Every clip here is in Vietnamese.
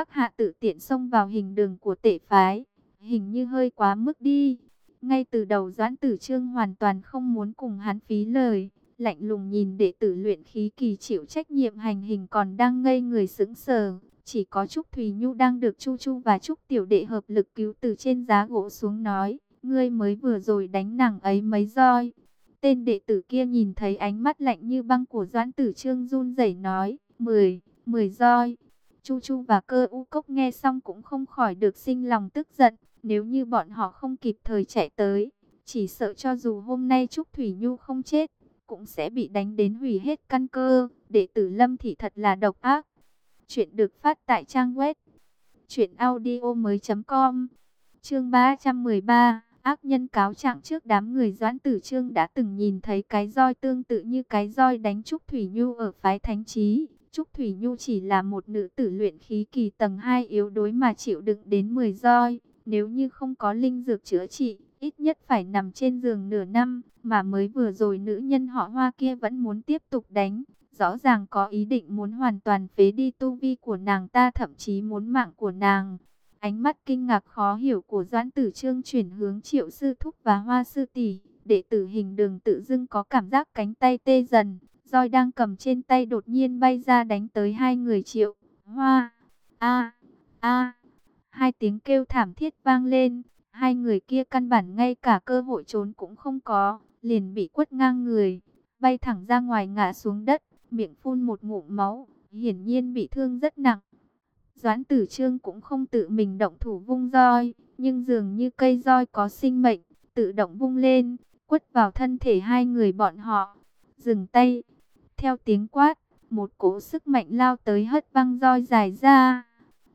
các hạ tự tiện xông vào hình đường của tể phái, hình như hơi quá mức đi. Ngay từ đầu Doãn Tử Trương hoàn toàn không muốn cùng hắn phí lời, lạnh lùng nhìn đệ tử luyện khí kỳ chịu trách nhiệm hành hình còn đang ngây người sững sờ. Chỉ có Trúc Thùy Nhu đang được Chu Chu và Trúc Tiểu Đệ hợp lực cứu từ trên giá gỗ xuống nói, ngươi mới vừa rồi đánh nàng ấy mấy roi. Tên đệ tử kia nhìn thấy ánh mắt lạnh như băng của Doãn Tử Trương run rẩy nói, mười, mười roi. Chu Chu và cơ u cốc nghe xong cũng không khỏi được sinh lòng tức giận, nếu như bọn họ không kịp thời chạy tới, chỉ sợ cho dù hôm nay Trúc Thủy Nhu không chết, cũng sẽ bị đánh đến hủy hết căn cơ. Đệ tử Lâm thì thật là độc ác. Chuyện được phát tại trang web truyệnaudiomoi.com. Chương 313, ác nhân cáo trạng trước đám người Doãn Tử Trương đã từng nhìn thấy cái roi tương tự như cái roi đánh Trúc Thủy Nhu ở phái Thánh Chí. Trúc Thủy Nhu chỉ là một nữ tử luyện khí kỳ tầng 2 yếu đối mà chịu đựng đến 10 roi, nếu như không có linh dược chữa trị, ít nhất phải nằm trên giường nửa năm, mà mới vừa rồi nữ nhân họ Hoa kia vẫn muốn tiếp tục đánh, rõ ràng có ý định muốn hoàn toàn phế đi tu vi của nàng ta thậm chí muốn mạng của nàng. Ánh mắt kinh ngạc khó hiểu của Doãn Tử Trương chuyển hướng Triệu Sư Thúc và Hoa Sư Tỷ, đệ tử hình đường tự dưng có cảm giác cánh tay tê dần, roi đang cầm trên tay đột nhiên bay ra đánh tới hai người Triệu, Hoa, a a hai tiếng kêu thảm thiết vang lên, hai người kia căn bản ngay cả cơ hội trốn cũng không có, liền bị quất ngang người, bay thẳng ra ngoài ngã xuống đất miệng phun một ngụm máu, hiển nhiên bị thương rất nặng. Doãn tử trương cũng không tự mình động thủ vung roi, nhưng dường như cây roi có sinh mệnh, tự động vung lên, quất vào thân thể hai người bọn họ. Dừng tay, theo tiếng quát, một cỗ sức mạnh lao tới hất văng roi dài ra.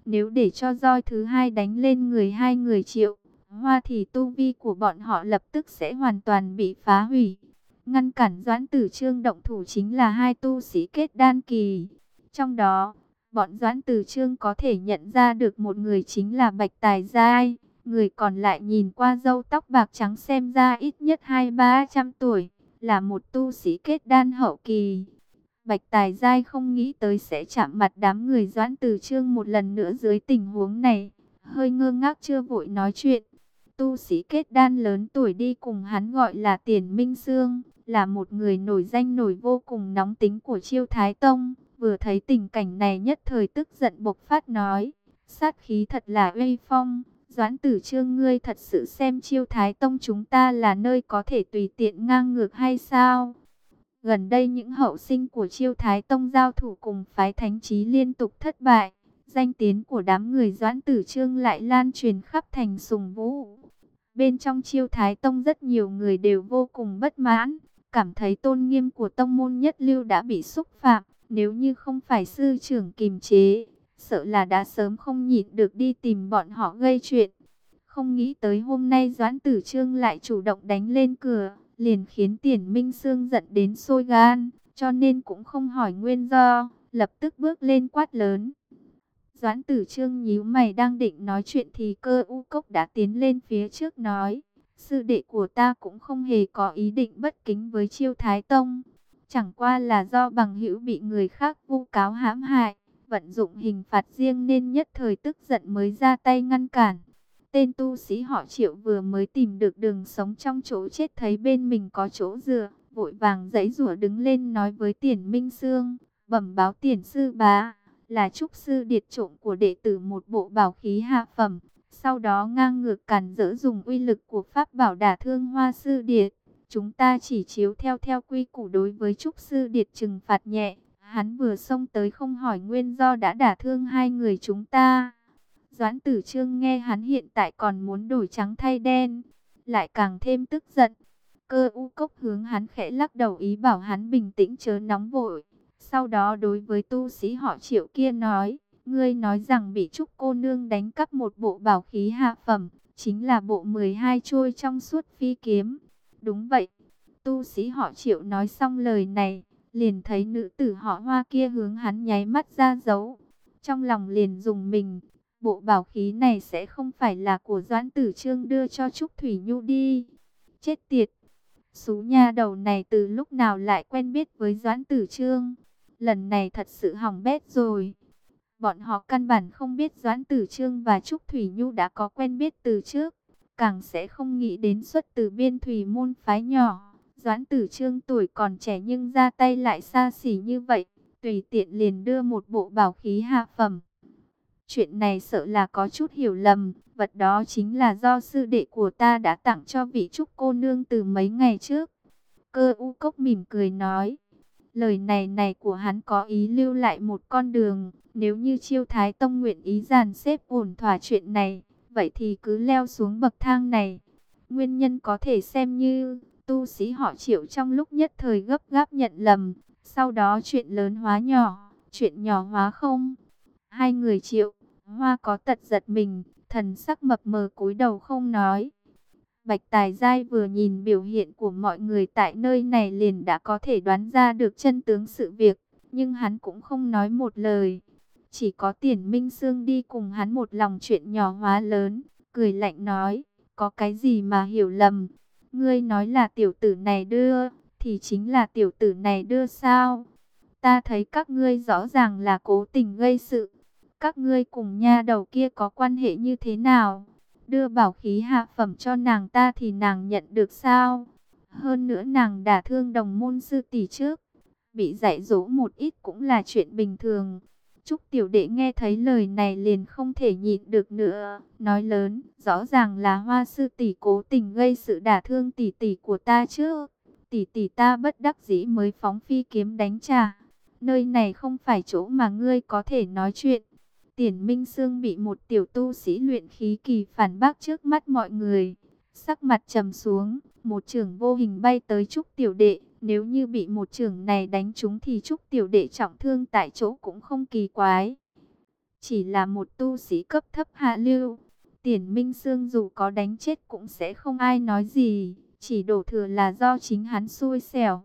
Nếu để cho roi thứ hai đánh lên người hai người triệu hoa thì tu vi của bọn họ lập tức sẽ hoàn toàn bị phá hủy. Ngăn cản Doãn Tử Trương động thủ chính là hai tu sĩ kết đan kỳ. Trong đó, bọn Doãn Tử Trương có thể nhận ra được một người chính là Bạch Tài Giai. Người còn lại nhìn qua râu tóc bạc trắng xem ra ít nhất hai ba trăm tuổi, là một tu sĩ kết đan hậu kỳ. Bạch Tài Giai không nghĩ tới sẽ chạm mặt đám người Doãn Tử Trương một lần nữa dưới tình huống này. Hơi ngơ ngác chưa vội nói chuyện. Tu sĩ kết đan lớn tuổi đi cùng hắn gọi là Tiền Minh Sương, là một người nổi danh nổi vô cùng nóng tính của chiêu Thái Tông. Vừa thấy tình cảnh này nhất thời tức giận bộc phát nói, sát khí thật là uy phong. Doãn tử trương ngươi thật sự xem chiêu Thái Tông chúng ta là nơi có thể tùy tiện ngang ngược hay sao? Gần đây những hậu sinh của chiêu Thái Tông giao thủ cùng phái thánh trí liên tục thất bại. Danh tiếng của đám người Doãn Tử Trương lại lan truyền khắp thành sùng vũ. Bên trong chiêu Thái Tông rất nhiều người đều vô cùng bất mãn cảm thấy tôn nghiêm của tông môn nhất lưu đã bị xúc phạm, nếu như không phải sư trưởng kìm chế, sợ là đã sớm không nhịn được đi tìm bọn họ gây chuyện. Không nghĩ tới hôm nay Doãn Tử Trương lại chủ động đánh lên cửa, liền khiến Tiền Minh Sương giận đến sôi gan, cho nên cũng không hỏi nguyên do, lập tức bước lên quát lớn. Doãn Tử Trương nhíu mày đang định nói chuyện thì cơ u cốc đã tiến lên phía trước nói, Sư đệ của ta cũng không hề có ý định bất kính với chiêu thái tông. Chẳng qua là do bằng hữu bị người khác vu cáo hãm hại, vận dụng hình phạt riêng nên nhất thời tức giận mới ra tay ngăn cản. Tên tu sĩ họ triệu vừa mới tìm được đường sống trong chỗ chết thấy bên mình có chỗ dựa, vội vàng dãy rủa đứng lên nói với tiền minh sương, bẩm báo tiền sư bá, là trúc sư điệt trộm của đệ tử một bộ bảo khí hạ phẩm, sau đó ngang ngược cản dỡ dùng uy lực của pháp bảo đả thương hoa sư điệt. Chúng ta chỉ chiếu theo theo quy củ đối với trúc sư điệt trừng phạt nhẹ. Hắn vừa xông tới không hỏi nguyên do đã đả thương hai người chúng ta. Doãn tử trương nghe hắn hiện tại còn muốn đổi trắng thay đen. Lại càng thêm tức giận. Cơ u cốc hướng hắn khẽ lắc đầu ý bảo hắn bình tĩnh chớ nóng vội. Sau đó đối với tu sĩ họ triệu kia nói. Ngươi nói rằng bị Trúc cô nương đánh cắp một bộ bảo khí hạ phẩm, chính là bộ 12 trôi trong suốt phi kiếm. Đúng vậy. Tu sĩ họ Triệu nói xong lời này, liền thấy nữ tử họ Hoa kia hướng hắn nháy mắt ra dấu. Trong lòng liền dùng mình, bộ bảo khí này sẽ không phải là của Doãn Tử Trương đưa cho Trúc Thủy Nhu đi. Chết tiệt! Sú nha đầu này từ lúc nào lại quen biết với Doãn Tử Trương? Lần này thật sự hỏng bét rồi. Bọn họ căn bản không biết Doãn Tử Trương và Trúc Thủy Nhu đã có quen biết từ trước, càng sẽ không nghĩ đến xuất từ biên thủy môn phái nhỏ. Doãn Tử Trương tuổi còn trẻ nhưng ra tay lại xa xỉ như vậy, tùy tiện liền đưa một bộ bảo khí hạ phẩm. Chuyện này sợ là có chút hiểu lầm, vật đó chính là do sư đệ của ta đã tặng cho vị trúc cô nương từ mấy ngày trước. Cơ u cốc mỉm cười nói, lời này này của hắn có ý lưu lại một con đường, nếu như chiêu thái tông nguyện ý dàn xếp ổn thỏa chuyện này, vậy thì cứ leo xuống bậc thang này. Nguyên nhân có thể xem như tu sĩ họ triệu trong lúc nhất thời gấp gáp nhận lầm, sau đó chuyện lớn hóa nhỏ, chuyện nhỏ hóa không. Hai người triệu, hoa có tật giật mình, thần sắc mập mờ cúi đầu không nói. Bạch Tài Giai vừa nhìn biểu hiện của mọi người tại nơi này liền đã có thể đoán ra được chân tướng sự việc, nhưng hắn cũng không nói một lời. Chỉ có tiền minh sương đi cùng hắn một lòng chuyện nhỏ hóa lớn, cười lạnh nói, có cái gì mà hiểu lầm. Ngươi nói là tiểu tử này đưa, thì chính là tiểu tử này đưa sao? Ta thấy các ngươi rõ ràng là cố tình gây sự. Các ngươi cùng nha đầu kia có quan hệ như thế nào? Đưa bảo khí hạ phẩm cho nàng ta thì nàng nhận được sao? Hơn nữa nàng đã thương đồng môn sư tỷ trước. Bị dạy dỗ một ít cũng là chuyện bình thường. Trúc tiểu đệ nghe thấy lời này liền không thể nhịn được nữa, nói lớn, rõ ràng là hoa sư tỷ cố tình gây sự đả thương tỷ tỷ của ta chứ. Tỷ tỷ ta bất đắc dĩ mới phóng phi kiếm đánh trả. Nơi này không phải chỗ mà ngươi có thể nói chuyện. Tiền Minh Sương bị một tiểu tu sĩ luyện khí kỳ phản bác trước mắt mọi người. Sắc mặt trầm xuống, một trường vô hình bay tới Trúc Tiểu Đệ. Nếu như bị một trường này đánh trúng thì Trúc Tiểu Đệ trọng thương tại chỗ cũng không kỳ quái. Chỉ là một tu sĩ cấp thấp hạ lưu. Tiền Minh Sương dù có đánh chết cũng sẽ không ai nói gì. Chỉ đổ thừa là do chính hắn xui xẻo.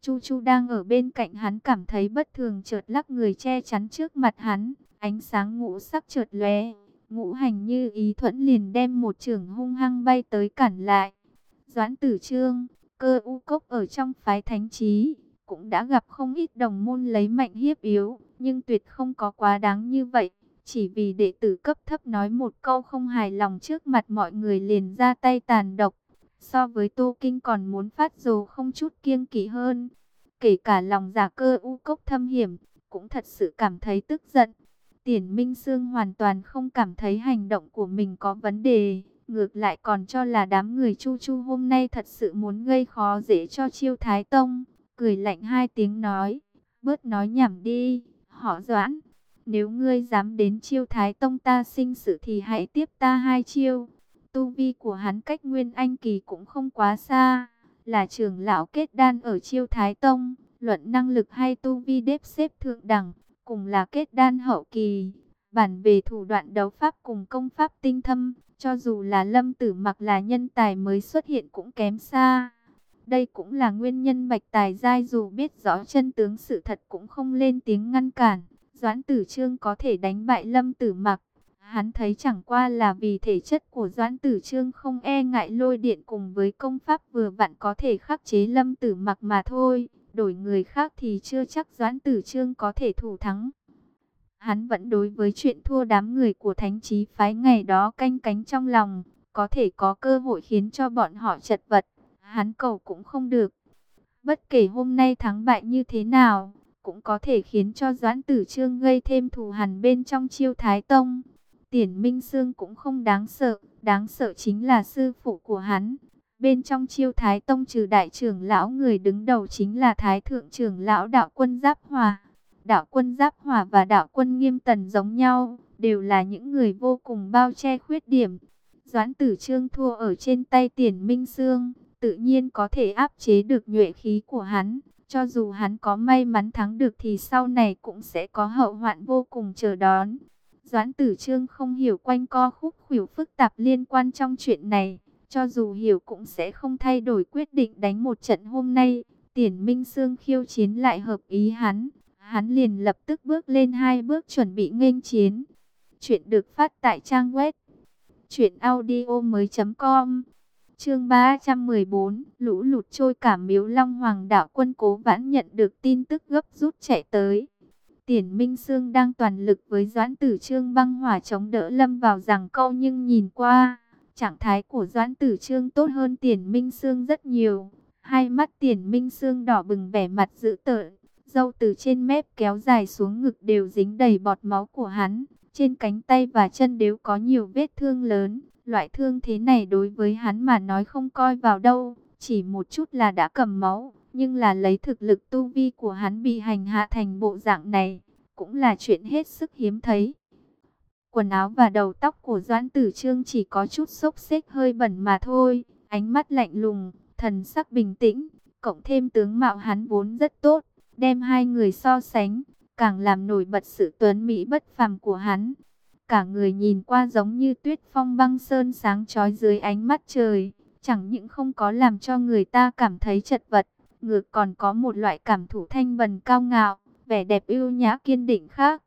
Chu Chu đang ở bên cạnh hắn cảm thấy bất thường chợt lắc người che chắn trước mặt hắn. Ánh sáng ngũ sắc chợt lóe, ngũ hành như ý thuẫn liền đem một trường hung hăng bay tới cản lại. Doãn tử trương, cơ u cốc ở trong phái thánh trí, cũng đã gặp không ít đồng môn lấy mạnh hiếp yếu, nhưng tuyệt không có quá đáng như vậy. Chỉ vì đệ tử cấp thấp nói một câu không hài lòng trước mặt mọi người liền ra tay tàn độc. So với Tô Kinh còn muốn phát dồ không chút kiêng kỵ hơn. Kể cả lòng giả cơ u cốc thâm hiểm, cũng thật sự cảm thấy tức giận. Tiền Minh Sương hoàn toàn không cảm thấy hành động của mình có vấn đề, ngược lại còn cho là đám người Chu Chu hôm nay thật sự muốn gây khó dễ cho Chiêu Thái Tông, cười lạnh hai tiếng nói, bớt nói nhảm đi, họ Doãn, nếu ngươi dám đến Chiêu Thái Tông ta sinh sự thì hãy tiếp ta hai chiêu. Tu vi của hắn cách Nguyên Anh kỳ cũng không quá xa, là trưởng lão kết đan ở Chiêu Thái Tông, luận năng lực hay tu vi đếp xếp thượng đẳng cùng là kết đan hậu kỳ. Bản về thủ đoạn đấu pháp cùng công pháp tinh thâm, cho dù là lâm tử mặc là nhân tài mới xuất hiện cũng kém xa. Đây cũng là nguyên nhân bạch tài giai dù biết rõ chân tướng sự thật cũng không lên tiếng ngăn cản. Doãn tử trương có thể đánh bại lâm tử mặc. Hắn thấy chẳng qua là vì thể chất của Doãn Tử Trương không e ngại lôi điện cùng với công pháp vừa vặn có thể khắc chế lâm tử mặc mà thôi. Đổi người khác thì chưa chắc Doãn Tử Trương có thể thủ thắng. Hắn vẫn đối với chuyện thua đám người của thánh trí phái ngày đó canh cánh trong lòng, có thể có cơ hội khiến cho bọn họ chật vật. Hắn cầu cũng không được. Bất kể hôm nay thắng bại như thế nào, cũng có thể khiến cho Doãn Tử Trương gây thêm thù hằn bên trong chiêu Thái Tông. Tiền Minh Sương cũng không đáng sợ, đáng sợ chính là sư phụ của hắn, Bên trong chiêu Thái Tông trừ đại trưởng lão người đứng đầu chính là Thái Thượng trưởng lão đạo quân Giáp Hòa. Đạo quân Giáp Hòa và đạo quân Nghiêm Tần giống nhau, đều là những người vô cùng bao che khuyết điểm. Doãn tử trương thua ở trên tay tiền minh sương, tự nhiên có thể áp chế được nhuệ khí của hắn. Cho dù hắn có may mắn thắng được thì sau này cũng sẽ có hậu hoạn vô cùng chờ đón. Doãn tử trương không hiểu quanh co khúc khỉu phức tạp liên quan trong chuyện này. Cho dù hiểu cũng sẽ không thay đổi quyết định đánh một trận hôm nay. Tiền Minh Sương khiêu chiến lại hợp ý hắn. Hắn liền lập tức bước lên hai bước chuẩn bị nghênh chiến. Chuyện được phát tại trang web. Chuyện audio mới com. Chương 314, lũ lụt trôi cả miếu Long Hoàng đạo quân cố vãn nhận được tin tức gấp rút chạy tới. Tiền Minh Sương đang toàn lực với Doãn Tử Trương băng hỏa chống đỡ lâm vào rằng câu nhưng nhìn qua, trạng thái của Doãn Tử Trương tốt hơn Tiền Minh Sương rất nhiều. Hai mắt Tiền Minh Sương đỏ bừng vẻ mặt dữ tợn, râu từ trên mép kéo dài xuống ngực đều dính đầy bọt máu của hắn. Trên cánh tay và chân đều có nhiều vết thương lớn. Loại thương thế này đối với hắn mà nói không coi vào đâu. Chỉ một chút là đã cầm máu. Nhưng là lấy thực lực tu vi của hắn bị hành hạ thành bộ dạng này. Cũng là chuyện hết sức hiếm thấy. Quần áo và đầu tóc của Doãn Tử Trương chỉ có chút xốc xếch hơi bẩn mà thôi. Ánh mắt lạnh lùng, thần sắc bình tĩnh. Cộng thêm tướng mạo hắn vốn rất tốt. Đem hai người so sánh càng làm nổi bật sự tuấn mỹ bất phàm của hắn. Cả người nhìn qua giống như tuyết phong băng sơn sáng chói dưới ánh mắt trời, chẳng những không có làm cho người ta cảm thấy chật vật, ngược còn có một loại cảm thủ thanh bần cao ngạo, vẻ đẹp ưu nhã kiên định khác.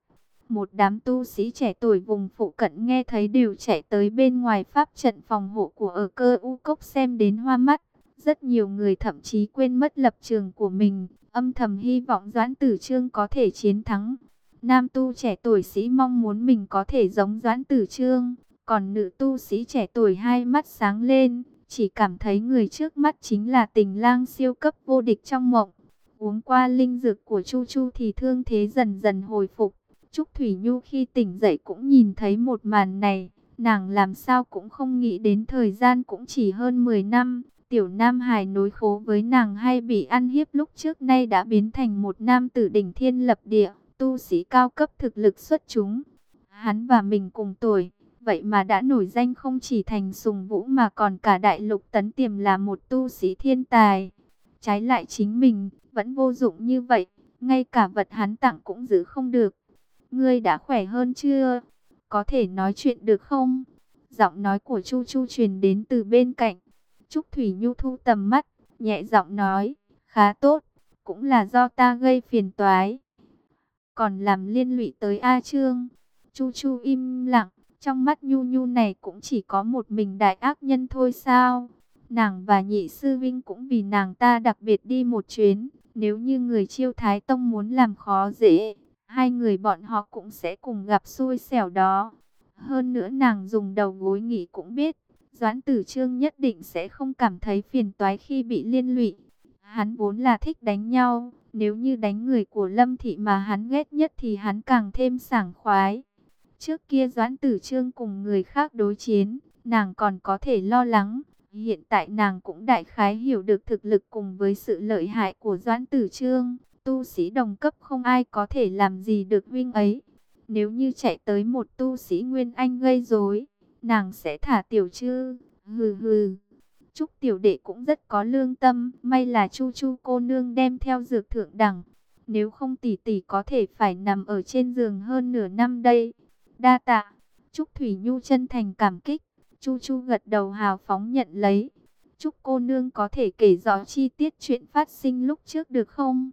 Một đám tu sĩ trẻ tuổi vùng phụ cận nghe thấy đều chạy tới bên ngoài pháp trận phòng hộ của ở cơ u cốc xem đến hoa mắt. Rất nhiều người thậm chí quên mất lập trường của mình, âm thầm hy vọng Doãn Tử Trương có thể chiến thắng. Nam tu trẻ tuổi sĩ mong muốn mình có thể giống Doãn Tử Trương, còn nữ tu sĩ trẻ tuổi hai mắt sáng lên, chỉ cảm thấy người trước mắt chính là tình lang siêu cấp vô địch trong mộng. Uống qua linh dược của Chu Chu thì thương thế dần dần hồi phục. Trúc Thủy Nhu khi tỉnh dậy cũng nhìn thấy một màn này, nàng làm sao cũng không nghĩ đến thời gian cũng chỉ hơn 10 năm, Tiểu Nam Hải nối khố với nàng hay bị ăn hiếp lúc trước nay đã biến thành một nam tử đỉnh thiên lập địa, tu sĩ cao cấp thực lực xuất chúng. Hắn và mình cùng tuổi, vậy mà đã nổi danh không chỉ thành sùng vũ mà còn cả đại lục tấn tiềm là một tu sĩ thiên tài. Trái lại chính mình, vẫn vô dụng như vậy, ngay cả vật hắn tặng cũng giữ không được. Ngươi đã khỏe hơn chưa? Có thể nói chuyện được không? Giọng nói của Chu Chu truyền đến từ bên cạnh. Trúc Thủy Nhu thu tầm mắt, nhẹ giọng nói, khá tốt, cũng là do ta gây phiền toái. Còn làm liên lụy tới A Trương, Chu Chu im lặng, trong mắt Nhu Nhu này cũng chỉ có một mình đại ác nhân thôi sao. Nàng và nhị sư vinh cũng vì nàng ta đặc biệt đi một chuyến, nếu như người chiêu thái tông muốn làm khó dễ, hai người bọn họ cũng sẽ cùng gặp xui xẻo đó. Hơn nữa nàng dùng đầu gối nghỉ cũng biết, Doãn tử trương nhất định sẽ không cảm thấy phiền toái khi bị liên lụy. Hắn vốn là thích đánh nhau, nếu như đánh người của Lâm Thị mà hắn ghét nhất thì hắn càng thêm sảng khoái. Trước kia Doãn Tử Trương cùng người khác đối chiến, nàng còn có thể lo lắng. Hiện tại nàng cũng đại khái hiểu được thực lực cùng với sự lợi hại của Doãn Tử Trương. Tu sĩ đồng cấp không ai có thể làm gì được huynh ấy. Nếu như chạy tới một tu sĩ Nguyên Anh gây rối, nàng sẽ thả tiểu chư, hừ hừ. Trúc tiểu đệ cũng rất có lương tâm, may là chu chu cô nương đem theo dược thượng đẳng. Nếu không tỷ tỷ có thể phải nằm ở trên giường hơn nửa năm đây. Đa tạ, Trúc Thủy Nhu chân thành cảm kích, chu chu gật đầu hào phóng nhận lấy. Trúc cô nương có thể kể rõ chi tiết chuyện phát sinh lúc trước được không?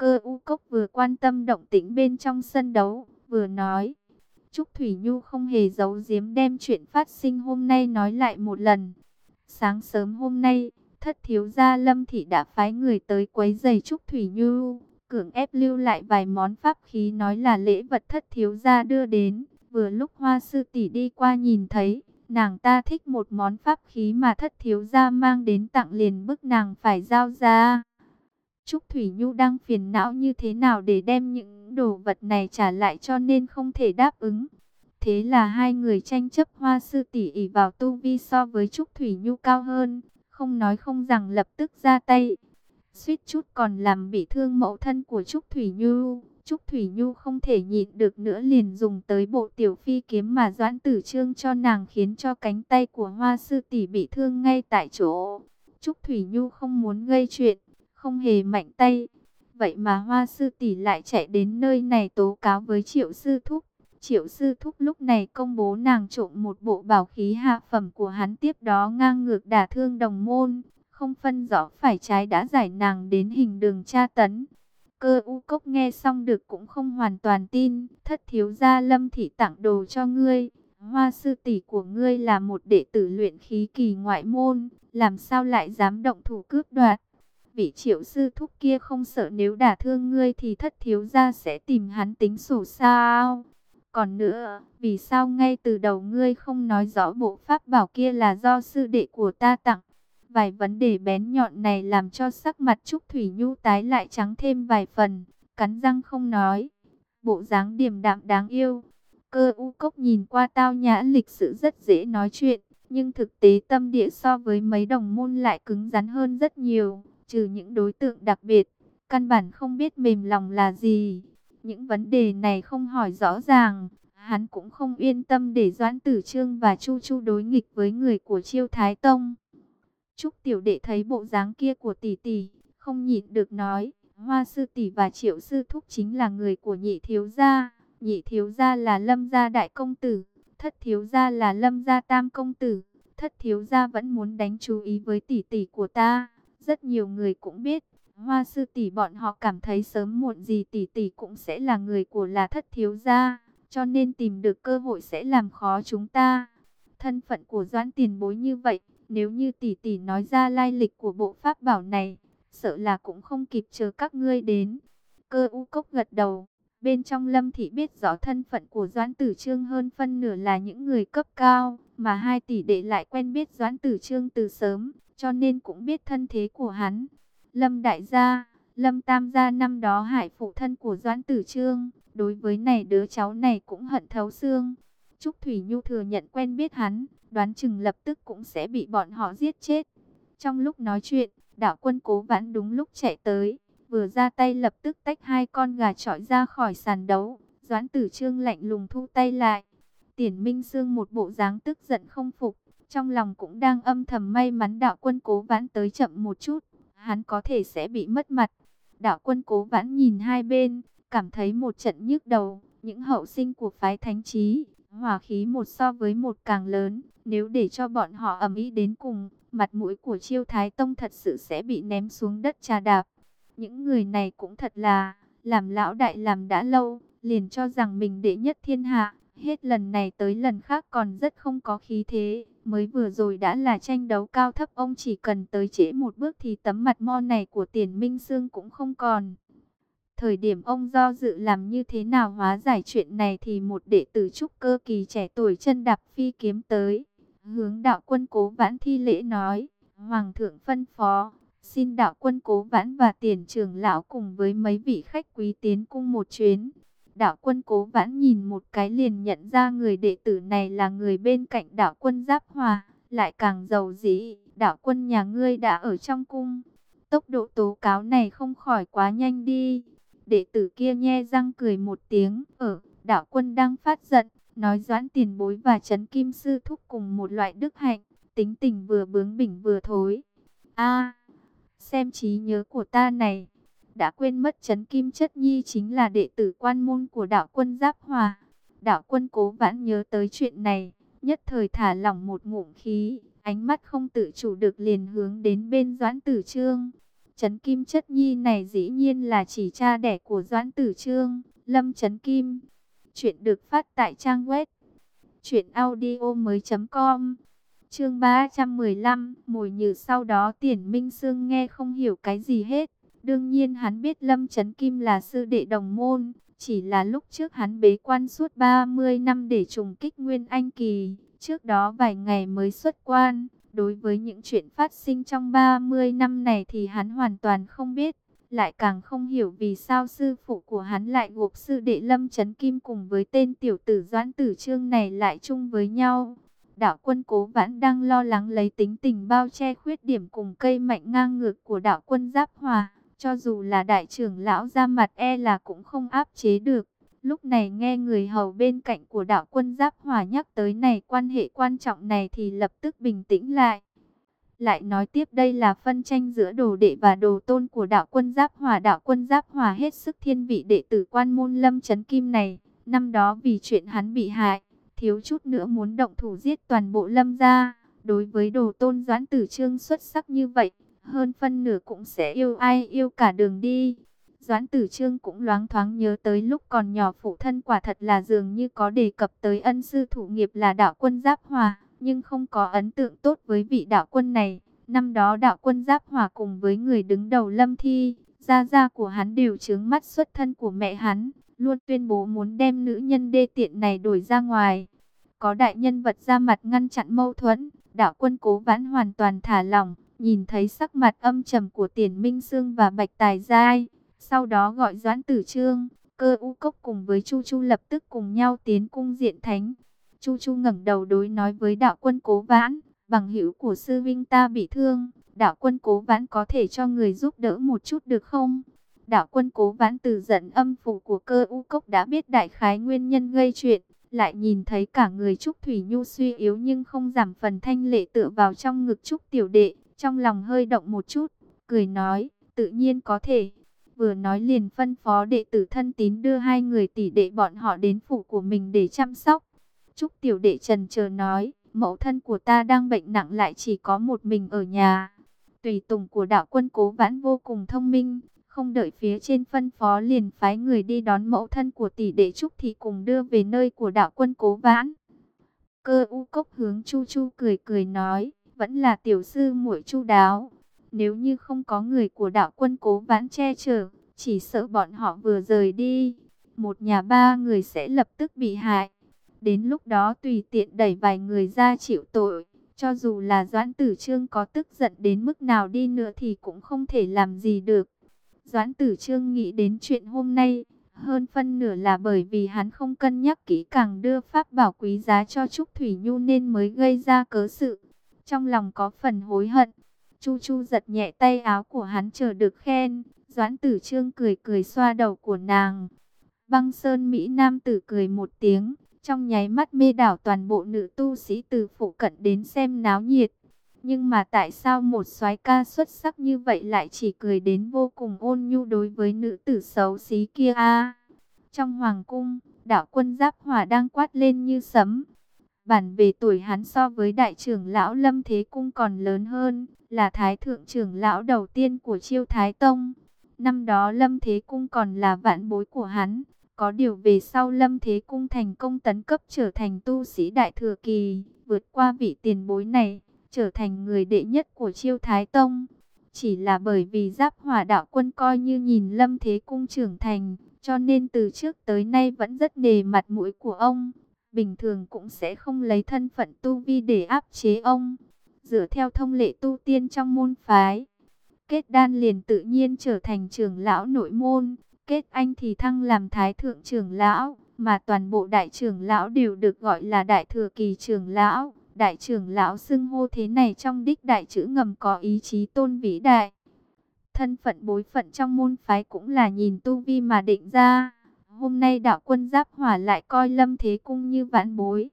Cơ u cốc vừa quan tâm động tĩnh bên trong sân đấu, vừa nói. Trúc Thủy Nhu không hề giấu giếm đem chuyện phát sinh hôm nay nói lại một lần. Sáng sớm hôm nay, thất thiếu gia Lâm Thị đã phái người tới quấy giày Trúc Thủy Nhu, cưỡng ép lưu lại vài món pháp khí nói là lễ vật thất thiếu gia đưa đến. Vừa lúc hoa sư tỷ đi qua nhìn thấy, nàng ta thích một món pháp khí mà thất thiếu gia mang đến tặng liền bức nàng phải giao ra. Trúc Thủy Nhu đang phiền não như thế nào để đem những đồ vật này trả lại cho nên không thể đáp ứng. Thế là hai người tranh chấp hoa sư tỷ ỉ vào tu vi so với Trúc Thủy Nhu cao hơn, không nói không rằng lập tức ra tay. Suýt chút còn làm bị thương mẫu thân của Trúc Thủy Nhu. Trúc Thủy Nhu không thể nhịn được nữa liền dùng tới bộ tiểu phi kiếm mà Doãn Tử Trương cho nàng khiến cho cánh tay của hoa sư tỷ bị thương ngay tại chỗ. Trúc Thủy Nhu không muốn gây chuyện, không hề mạnh tay. Vậy mà hoa sư tỷ lại chạy đến nơi này tố cáo với triệu sư thúc. Triệu sư thúc lúc này công bố nàng trộm một bộ bảo khí hạ phẩm của hắn tiếp đó ngang ngược đả thương đồng môn. Không phân rõ phải trái đã giải nàng đến hình đường tra tấn. Cơ u cốc nghe xong được cũng không hoàn toàn tin. Thất thiếu gia lâm thị tặng đồ cho ngươi. Hoa sư tỷ của ngươi là một đệ tử luyện khí kỳ ngoại môn. Làm sao lại dám động thủ cướp đoạt vị triệu sư thúc kia không sợ nếu đả thương ngươi thì thất thiếu gia sẽ tìm hắn tính sổ sao? Còn nữa, vì sao ngay từ đầu ngươi không nói rõ bộ pháp bảo kia là do sư đệ của ta tặng? Vài vấn đề bén nhọn này làm cho sắc mặt Trúc Thủy Nhu tái lại trắng thêm vài phần, cắn răng không nói. Bộ dáng điềm đạm đáng yêu. Cơ u cốc nhìn qua tao nhã lịch sự rất dễ nói chuyện, nhưng thực tế tâm địa so với mấy đồng môn lại cứng rắn hơn rất nhiều, trừ những đối tượng đặc biệt, căn bản không biết mềm lòng là gì. Những vấn đề này không hỏi rõ ràng, hắn cũng không yên tâm để Doãn Tử Trương và Chu Chu đối nghịch với người của Chiêu Thái Tông. Trúc tiểu đệ thấy bộ dáng kia của tỷ tỷ, không nhịn được nói, Hoa sư tỷ và Triệu sư thúc chính là người của nhị thiếu gia, nhị thiếu gia là Lâm gia đại công tử, thất thiếu gia là Lâm gia tam công tử, thất thiếu gia vẫn muốn đánh chú ý với tỷ tỷ của ta. Rất nhiều người cũng biết, Hoa sư tỷ bọn họ cảm thấy sớm muộn gì tỷ tỷ cũng sẽ là người của là thất thiếu gia, cho nên tìm được cơ hội sẽ làm khó chúng ta. Thân phận của Doãn Tiền Bối như vậy, nếu như tỷ tỷ nói ra lai lịch của bộ pháp bảo này, sợ là cũng không kịp chờ các ngươi đến. Cơ u cốc gật đầu, bên trong lâm thị biết rõ thân phận của Doãn Tử Trương hơn phân nửa là những người cấp cao, mà hai tỷ đệ lại quen biết Doãn Tử Trương từ sớm, cho nên cũng biết thân thế của hắn. Lâm đại gia, Lâm tam gia năm đó hại phụ thân của Doãn Tử Trương, đối với này đứa cháu này cũng hận thấu xương. Trúc Thủy Nhu thừa nhận quen biết hắn, đoán chừng lập tức cũng sẽ bị bọn họ giết chết. Trong lúc nói chuyện, đạo quân cố vãn đúng lúc chạy tới, vừa ra tay lập tức tách hai con gà trọi ra khỏi sàn đấu. Doãn tử trương lạnh lùng thu tay lại. Tiền Minh Sương một bộ dáng tức giận không phục, trong lòng cũng đang âm thầm may mắn đạo quân cố vãn tới chậm một chút, hắn có thể sẽ bị mất mặt. Đạo quân cố vãn nhìn hai bên, cảm thấy một trận nhức đầu, những hậu sinh của phái thánh trí, hòa khí một so với một càng lớn, nếu để cho bọn họ ầm ĩ đến cùng, mặt mũi của chiêu thái tông thật sự sẽ bị ném xuống đất trà đạp. Những người này cũng thật là, làm lão đại làm đã lâu, liền cho rằng mình đệ nhất thiên hạ, hết lần này tới lần khác còn rất không có khí thế. Mới vừa rồi đã là tranh đấu cao thấp ông chỉ cần tới trễ một bước thì tấm mặt mo này của tiền minh sương cũng không còn. Thời điểm ông do dự làm như thế nào hóa giải chuyện này thì một đệ tử trúc cơ kỳ trẻ tuổi chân đạp phi kiếm tới. Hướng đạo quân cố vãn thi lễ nói, Hoàng thượng phân phó, xin đạo quân cố vãn và tiền trưởng lão cùng với mấy vị khách quý tiến cung một chuyến. Đạo quân cố vãn nhìn một cái liền nhận ra người đệ tử này là người bên cạnh đạo quân giáp hòa, lại càng giàu dĩ, đạo quân nhà ngươi đã ở trong cung. Tốc độ tố cáo này không khỏi quá nhanh đi. Đệ tử kia nhe răng cười một tiếng, ở, đạo quân đang phát giận, nói doãn tiền bối và chấn kim sư thúc cùng một loại đức hạnh, tính tình vừa bướng bỉnh vừa thối. a xem trí nhớ của ta này, đã quên mất chấn kim chất nhi chính là đệ tử quan môn của đạo quân Giáp Hòa. Đạo quân cố vãn nhớ tới chuyện này, nhất thời thả lỏng một ngụm khí, ánh mắt không tự chủ được liền hướng đến bên Doãn Tử Trương. Chấn Kim Chất Nhi này dĩ nhiên là chỉ cha đẻ của Doãn Tử Trương, Lâm Chấn Kim. Chuyện được phát tại trang web truyệnaudiomoi.com. Chương 315, mồi nhử sau đó Tiền Minh Sương nghe không hiểu cái gì hết. Đương nhiên hắn biết Lâm Chấn Kim là sư đệ đồng môn, chỉ là lúc trước hắn bế quan suốt 30 năm để trùng kích Nguyên Anh Kỳ, trước đó vài ngày mới xuất quan. Đối với những chuyện phát sinh trong 30 năm này thì hắn hoàn toàn không biết, lại càng không hiểu vì sao sư phụ của hắn lại gộp sư đệ Lâm Chấn Kim cùng với tên tiểu tử Doãn Tử Trương này lại chung với nhau. Đạo quân cố vãn đang lo lắng lấy tính tình bao che khuyết điểm cùng cây mạnh ngang ngược của đạo quân Giáp Hòa. Cho dù là đại trưởng lão ra mặt e là cũng không áp chế được. Lúc này nghe người hầu bên cạnh của đạo quân Giáp Hòa nhắc tới này quan hệ quan trọng này thì lập tức bình tĩnh lại. Lại nói tiếp đây là phân tranh giữa đồ đệ và đồ tôn của đạo quân Giáp Hòa. Đạo quân Giáp Hòa hết sức thiên vị đệ tử quan môn lâm chấn kim này. Năm đó vì chuyện hắn bị hại, thiếu chút nữa muốn động thủ giết toàn bộ lâm gia. Đối với đồ tôn doãn tử trương xuất sắc như vậy, hơn phân nửa cũng sẽ yêu ai yêu cả đường đi. Doãn tử trương cũng loáng thoáng nhớ tới lúc còn nhỏ phụ thân quả thật là dường như có đề cập tới ân sư thủ nghiệp là đạo quân Giáp Hòa, nhưng không có ấn tượng tốt với vị đạo quân này. Năm đó đạo quân Giáp Hòa cùng với người đứng đầu Lâm Thi, gia gia của hắn đều chướng mắt xuất thân của mẹ hắn, luôn tuyên bố muốn đem nữ nhân đê tiện này đổi ra ngoài. Có đại nhân vật ra mặt ngăn chặn mâu thuẫn, đạo quân cố vãn hoàn toàn thả lỏng, nhìn thấy sắc mặt âm trầm của Tiền Minh Sương và Bạch Tài Giai, sau đó gọi Doãn Tử Trương, cơ u cốc cùng với Chu Chu lập tức cùng nhau tiến cung diện thánh. Chu Chu ngẩng đầu đối nói với đạo quân cố vãn, bằng hữu của sư vinh ta bị thương, đạo quân cố vãn có thể cho người giúp đỡ một chút được không? Đạo quân cố vãn từ giận âm phủ của cơ u cốc đã biết đại khái nguyên nhân gây chuyện, lại nhìn thấy cả người Trúc Thủy Nhu suy yếu nhưng không giảm phần thanh lệ tựa vào trong ngực Trúc Tiểu Đệ, trong lòng hơi động một chút, cười nói, tự nhiên có thể. Vừa nói liền phân phó đệ tử thân tín đưa hai người tỷ đệ bọn họ đến phủ của mình để chăm sóc. Trúc Tiểu Đệ trần chờ nói, mẫu thân của ta đang bệnh nặng lại chỉ có một mình ở nhà. Tùy tùng của đạo quân cố vãn vô cùng thông minh, không đợi phía trên phân phó liền phái người đi đón mẫu thân của tỷ đệ Trúc thì cùng đưa về nơi của đạo quân cố vãn. Cơ u cốc hướng Chu Chu cười cười nói, vẫn là tiểu sư muội chu đáo. Nếu như không có người của đạo quân cố vãn che chở, chỉ sợ bọn họ vừa rời đi. Một nhà ba người sẽ lập tức bị hại. Đến lúc đó tùy tiện đẩy vài người ra chịu tội. Cho dù là Doãn Tử Trương có tức giận đến mức nào đi nữa thì cũng không thể làm gì được. Doãn Tử Trương nghĩ đến chuyện hôm nay, hơn phân nửa là bởi vì hắn không cân nhắc kỹ càng đưa pháp bảo quý giá cho Trúc Thủy Nhu nên mới gây ra cớ sự. Trong lòng có phần hối hận, Chu Chu giật nhẹ tay áo của hắn chờ được khen, Doãn Tử Trương cười cười xoa đầu của nàng. Băng Sơn Mỹ Nam tử cười một tiếng, trong nháy mắt mê đảo toàn bộ nữ tu sĩ từ phụ cận đến xem náo nhiệt. Nhưng mà tại sao một soái ca xuất sắc như vậy lại chỉ cười đến vô cùng ôn nhu đối với nữ tử xấu xí kia a? trong hoàng cung, đạo quân giáp hỏa đang quát lên như sấm. Bản về tuổi hắn so với đại trưởng lão Lâm Thế Cung còn lớn hơn, là thái thượng trưởng lão đầu tiên của chiêu Thái Tông. Năm đó Lâm Thế Cung còn là vạn bối của hắn, có điều về sau Lâm Thế Cung thành công tấn cấp trở thành tu sĩ đại thừa kỳ, vượt qua vị tiền bối này, trở thành người đệ nhất của chiêu Thái Tông. Chỉ là bởi vì giáp hỏa đạo quân coi như nhìn Lâm Thế Cung trưởng thành, cho nên từ trước tới nay vẫn rất nề mặt mũi của ông. Bình thường cũng sẽ không lấy thân phận tu vi để áp chế ông. Dựa theo thông lệ tu tiên trong môn phái, kết đan liền tự nhiên trở thành trưởng lão nội môn, kết anh thì thăng làm thái thượng trưởng lão, mà toàn bộ đại trưởng lão đều được gọi là đại thừa kỳ trưởng lão. Đại trưởng lão xưng hô thế này trong đích đại chữ ngầm có ý chí tôn vĩ đại. Thân phận bối phận trong môn phái cũng là nhìn tu vi mà định ra. Hôm nay đạo quân giáp hỏa lại coi lâm thế cung như vãn bối.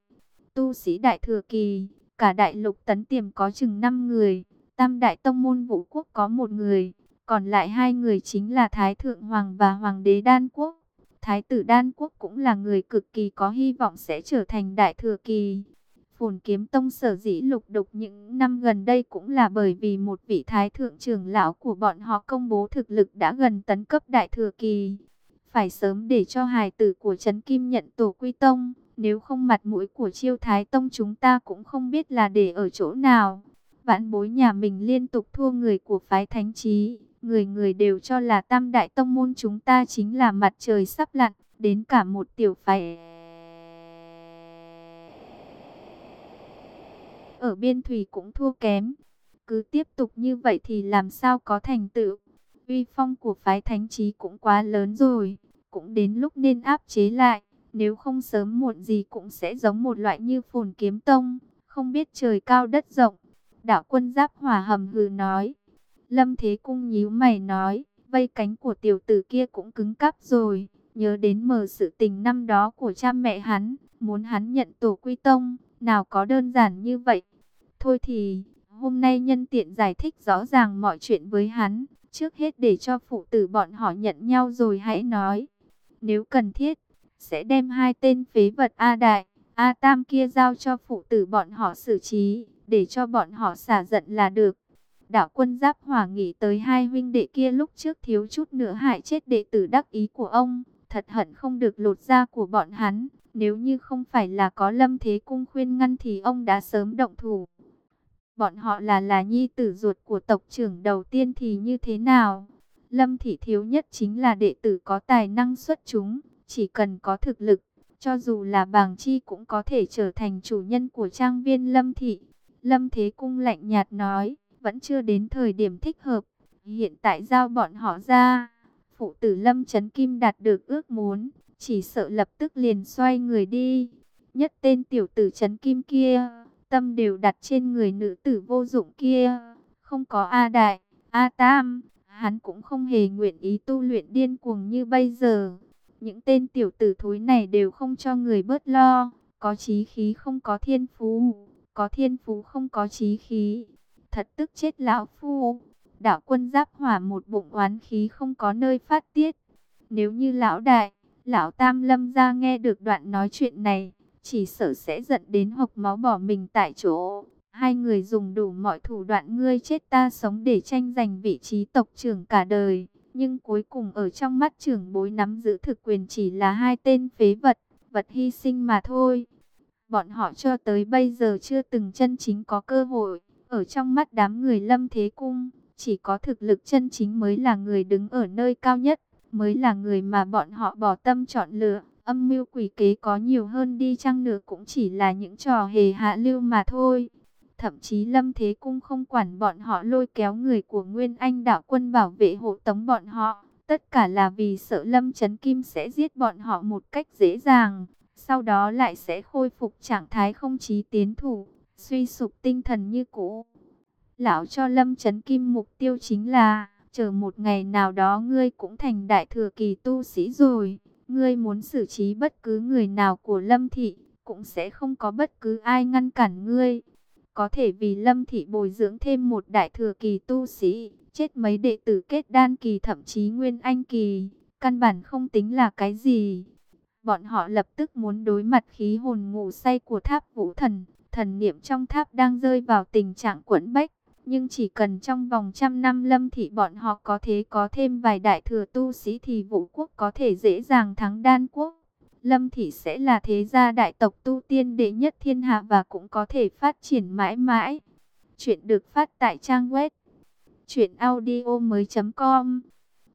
Tu sĩ đại thừa kỳ, cả đại lục tấn tiềm có chừng 5 người. Tam đại tông môn vũ quốc có một người. Còn lại hai người chính là Thái Thượng Hoàng và Hoàng đế Đan Quốc. Thái tử Đan Quốc cũng là người cực kỳ có hy vọng sẽ trở thành đại thừa kỳ. Phồn Kiếm Tông sở dĩ lục đục những năm gần đây cũng là bởi vì một vị thái thượng trưởng lão của bọn họ công bố thực lực đã gần tấn cấp đại thừa kỳ. Phải sớm để cho hài tử của Trấn Kim nhận tổ quy tông, nếu không mặt mũi của chiêu thái tông chúng ta cũng không biết là để ở chỗ nào. Vãn bối nhà mình liên tục thua người của phái thánh trí, người người đều cho là tam đại tông môn chúng ta chính là mặt trời sắp lặn, đến cả một tiểu phái ở biên thủy cũng thua kém. Cứ tiếp tục như vậy thì làm sao có thành tựu. Uy phong của phái thánh trí cũng quá lớn rồi, cũng đến lúc nên áp chế lại. Nếu không sớm muộn gì cũng sẽ giống một loại như phồn kiếm tông, không biết trời cao đất rộng. Đạo quân giáp hỏa hầm hừ nói. Lâm Thế Cung nhíu mày nói, vây cánh của tiểu tử kia cũng cứng cắp rồi. Nhớ đến mờ sự tình năm đó của cha mẹ hắn, muốn hắn nhận tổ quy tông nào có đơn giản như vậy. Thôi thì, hôm nay nhân tiện giải thích rõ ràng mọi chuyện với hắn. Trước hết để cho phụ tử bọn họ nhận nhau rồi hãy nói. Nếu cần thiết, sẽ đem hai tên phế vật A Đại, A Tam kia giao cho phụ tử bọn họ xử trí, để cho bọn họ xả giận là được. Đạo quân giáp hỏa nghĩ tới hai huynh đệ kia lúc trước thiếu chút nữa hại chết đệ tử đắc ý của ông, thật hận không được lột da của bọn hắn. Nếu như không phải là có lâm thế cung khuyên ngăn thì ông đã sớm động thủ. Bọn họ là là nhi tử ruột của tộc trưởng đầu tiên thì như thế nào? Lâm Thị thiếu nhất chính là đệ tử có tài năng xuất chúng, chỉ cần có thực lực, cho dù là bàng chi cũng có thể trở thành chủ nhân của trang viên Lâm Thị. Lâm Thế Cung lạnh nhạt nói, vẫn chưa đến thời điểm thích hợp, hiện tại giao bọn họ ra. Phụ tử Lâm Trấn Kim đạt được ước muốn, chỉ sợ lập tức liền xoay người đi. Nhất tên tiểu tử Trấn Kim kia, tâm đều đặt trên người nữ tử vô dụng kia. Không có A Đại, A Tam, hắn cũng không hề nguyện ý tu luyện điên cuồng như bây giờ. Những tên tiểu tử thối này đều không cho người bớt lo, có chí khí không có thiên phú, có thiên phú không có chí khí. Thật tức chết lão phu. Đạo quân giáp hỏa một bụng oán khí không có nơi phát tiết. Nếu như lão đại, lão tam lâm ra nghe được đoạn nói chuyện này, chỉ sợ sẽ giận đến hộc máu bỏ mình tại chỗ. Hai người dùng đủ mọi thủ đoạn ngươi chết ta sống để tranh giành vị trí tộc trưởng cả đời. Nhưng cuối cùng ở trong mắt trưởng bối nắm giữ thực quyền chỉ là hai tên phế vật, vật hy sinh mà thôi. Bọn họ cho tới bây giờ chưa từng chân chính có cơ hội. Ở trong mắt đám người lâm thế cung, chỉ có thực lực chân chính mới là người đứng ở nơi cao nhất, mới là người mà bọn họ bỏ tâm chọn lựa. Âm mưu quỷ kế có nhiều hơn đi chăng nữa cũng chỉ là những trò hề hạ lưu mà thôi. Thậm chí Lâm Thế Cung không quản bọn họ lôi kéo người của Nguyên Anh đạo quân bảo vệ hộ tống bọn họ. Tất cả là vì sợ Lâm Trấn Kim sẽ giết bọn họ một cách dễ dàng. Sau đó lại sẽ khôi phục trạng thái không chí tiến thủ, suy sụp tinh thần như cũ. Lão cho Lâm Trấn Kim mục tiêu chính là, chờ một ngày nào đó ngươi cũng thành đại thừa kỳ tu sĩ rồi. Ngươi muốn xử trí bất cứ người nào của Lâm Thị, cũng sẽ không có bất cứ ai ngăn cản ngươi. Có thể vì Lâm Thị bồi dưỡng thêm một đại thừa kỳ tu sĩ, chết mấy đệ tử kết đan kỳ thậm chí nguyên anh kỳ, căn bản không tính là cái gì. Bọn họ lập tức muốn đối mặt khí hồn ngủ say của tháp vũ thần, thần niệm trong tháp đang rơi vào tình trạng quẫn bách. Nhưng chỉ cần trong vòng trăm năm lâm thị bọn họ có thế có thêm vài đại thừa tu sĩ thì vũ quốc có thể dễ dàng thắng đan quốc. Lâm thị sẽ là thế gia đại tộc tu tiên đệ nhất thiên hạ và cũng có thể phát triển mãi mãi. Chuyện được phát tại trang web truyệnaudiomoi.com.